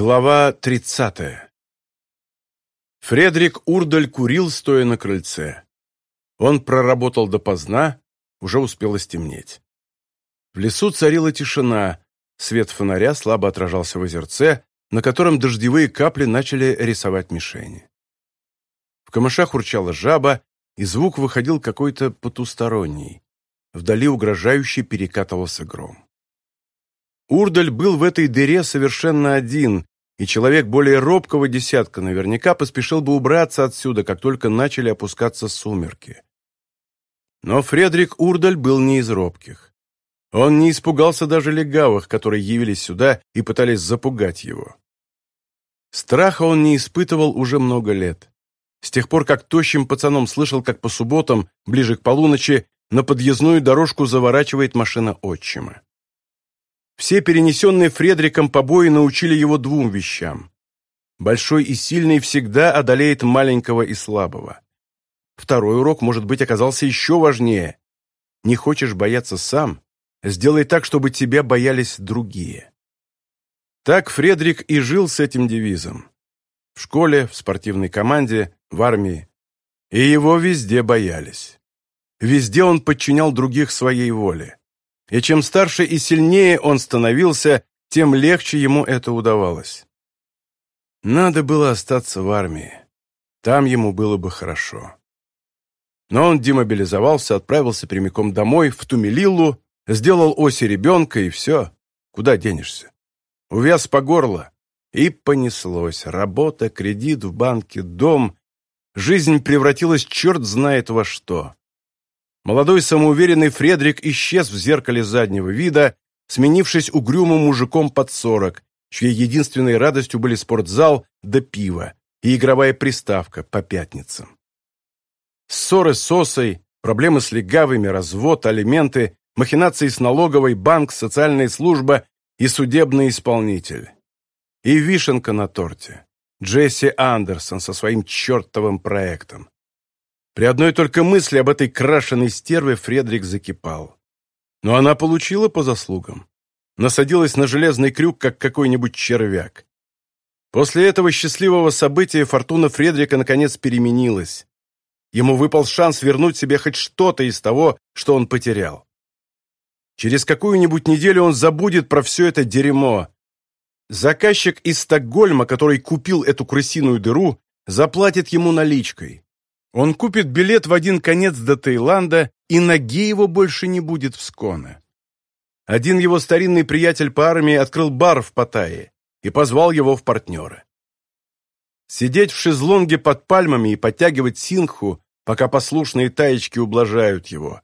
Глава 30. Фредерик Урдаль курил, стоя на крыльце. Он проработал допоздна, уже успело стемнеть. В лесу царила тишина, свет фонаря слабо отражался в озерце, на котором дождевые капли начали рисовать мишени. В камышах урчала жаба, и звук выходил какой-то потусторонний. Вдали угрожающе перекатывался гром. Урдаль был в этой дыре совершенно один, и человек более робкого десятка наверняка поспешил бы убраться отсюда, как только начали опускаться сумерки. Но Фредерик Урдаль был не из робких. Он не испугался даже легавых, которые явились сюда и пытались запугать его. Страха он не испытывал уже много лет. С тех пор, как тощим пацаном слышал, как по субботам, ближе к полуночи, на подъездную дорожку заворачивает машина отчима. Все перенесенные Фредриком побои научили его двум вещам. Большой и сильный всегда одолеет маленького и слабого. Второй урок, может быть, оказался еще важнее. Не хочешь бояться сам, сделай так, чтобы тебя боялись другие. Так Фредрик и жил с этим девизом. В школе, в спортивной команде, в армии. И его везде боялись. Везде он подчинял других своей воле. И чем старше и сильнее он становился, тем легче ему это удавалось. Надо было остаться в армии. Там ему было бы хорошо. Но он демобилизовался, отправился прямиком домой, в Тумелиллу, сделал оси ребенка, и все. Куда денешься? Увяз по горло. И понеслось. Работа, кредит в банке, дом. Жизнь превратилась черт знает во что. Молодой самоуверенный Фредрик исчез в зеркале заднего вида, сменившись угрюмым мужиком под сорок, чьей единственной радостью были спортзал да пиво и игровая приставка по пятницам. Ссоры с Осой, проблемы с легавыми, развод, алименты, махинации с налоговой, банк, социальная служба и судебный исполнитель. И вишенка на торте. Джесси Андерсон со своим чертовым проектом. При одной только мысли об этой крашеной стерве Фредрик закипал. Но она получила по заслугам. Насадилась на железный крюк, как какой-нибудь червяк. После этого счастливого события фортуна Фредрика наконец переменилась. Ему выпал шанс вернуть себе хоть что-то из того, что он потерял. Через какую-нибудь неделю он забудет про все это дерьмо. Заказчик из Стокгольма, который купил эту крысиную дыру, заплатит ему наличкой. Он купит билет в один конец до Таиланда, и ноги его больше не будет в Сконе. Один его старинный приятель по армии открыл бар в Паттайе и позвал его в партнеры. Сидеть в шезлонге под пальмами и подтягивать синху, пока послушные таечки ублажают его.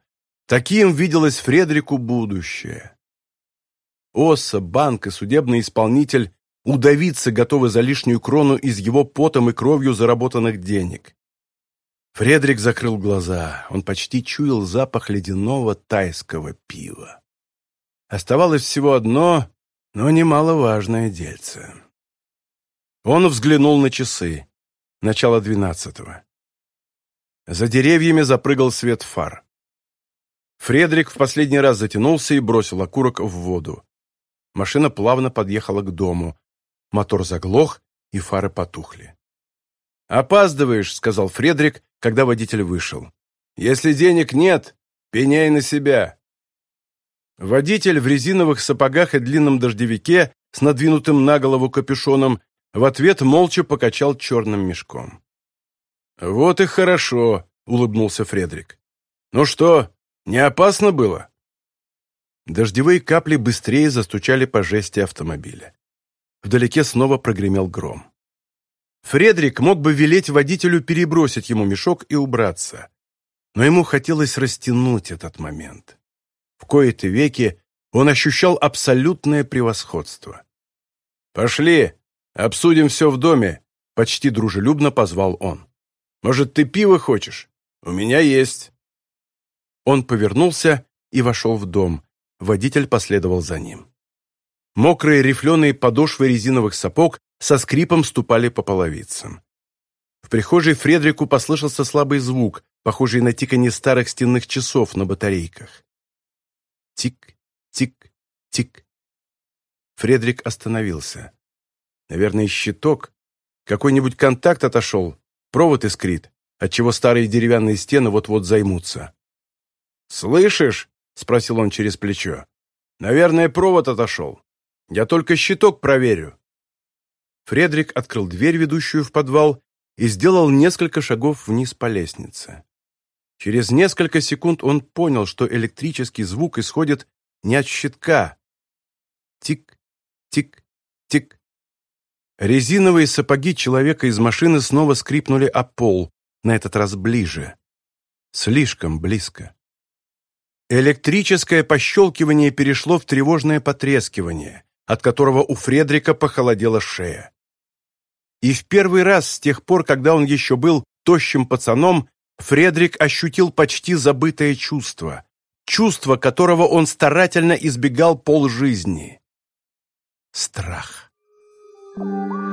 Таким виделось Фредрику будущее. Оса, банк и судебный исполнитель удавиться готовы за лишнюю крону из его потом и кровью заработанных денег. Фредерик закрыл глаза. Он почти чуял запах ледяного тайского пива. Оставалось всего одно, но немаловажное дельце. Он взглянул на часы. Начало двенадцатого. За деревьями запрыгал свет фар. Фредерик в последний раз затянулся и бросил окурок в воду. Машина плавно подъехала к дому. Мотор заглох, и фары потухли. «Опаздываешь», — сказал Фредерик, когда водитель вышел. «Если денег нет, пеняй на себя». Водитель в резиновых сапогах и длинном дождевике с надвинутым на голову капюшоном в ответ молча покачал черным мешком. «Вот и хорошо», — улыбнулся Фредерик. «Ну что, не опасно было?» Дождевые капли быстрее застучали по жести автомобиля. Вдалеке снова прогремел гром. Фредерик мог бы велеть водителю перебросить ему мешок и убраться. Но ему хотелось растянуть этот момент. В кои-то веки он ощущал абсолютное превосходство. «Пошли, обсудим все в доме», — почти дружелюбно позвал он. «Может, ты пиво хочешь? У меня есть». Он повернулся и вошел в дом. Водитель последовал за ним. Мокрые рифленые подошвы резиновых сапог со скрипом ступали по половицам. В прихожей Фредрику послышался слабый звук, похожий на тиканье старых стенных часов на батарейках. Тик, тик, тик. Фредрик остановился. Наверное, щиток. Какой-нибудь контакт отошел, провод искрит, отчего старые деревянные стены вот-вот займутся. «Слышишь?» — спросил он через плечо. «Наверное, провод отошел. Я только щиток проверю». Фредерик открыл дверь, ведущую в подвал, и сделал несколько шагов вниз по лестнице. Через несколько секунд он понял, что электрический звук исходит не от щитка. Тик, тик, тик. Резиновые сапоги человека из машины снова скрипнули о пол, на этот раз ближе. Слишком близко. Электрическое пощелкивание перешло в тревожное потрескивание, от которого у Фредрика похолодела шея. И в первый раз с тех пор, когда он еще был тощим пацаном, Фредрик ощутил почти забытое чувство. Чувство, которого он старательно избегал полжизни. Страх. Страх.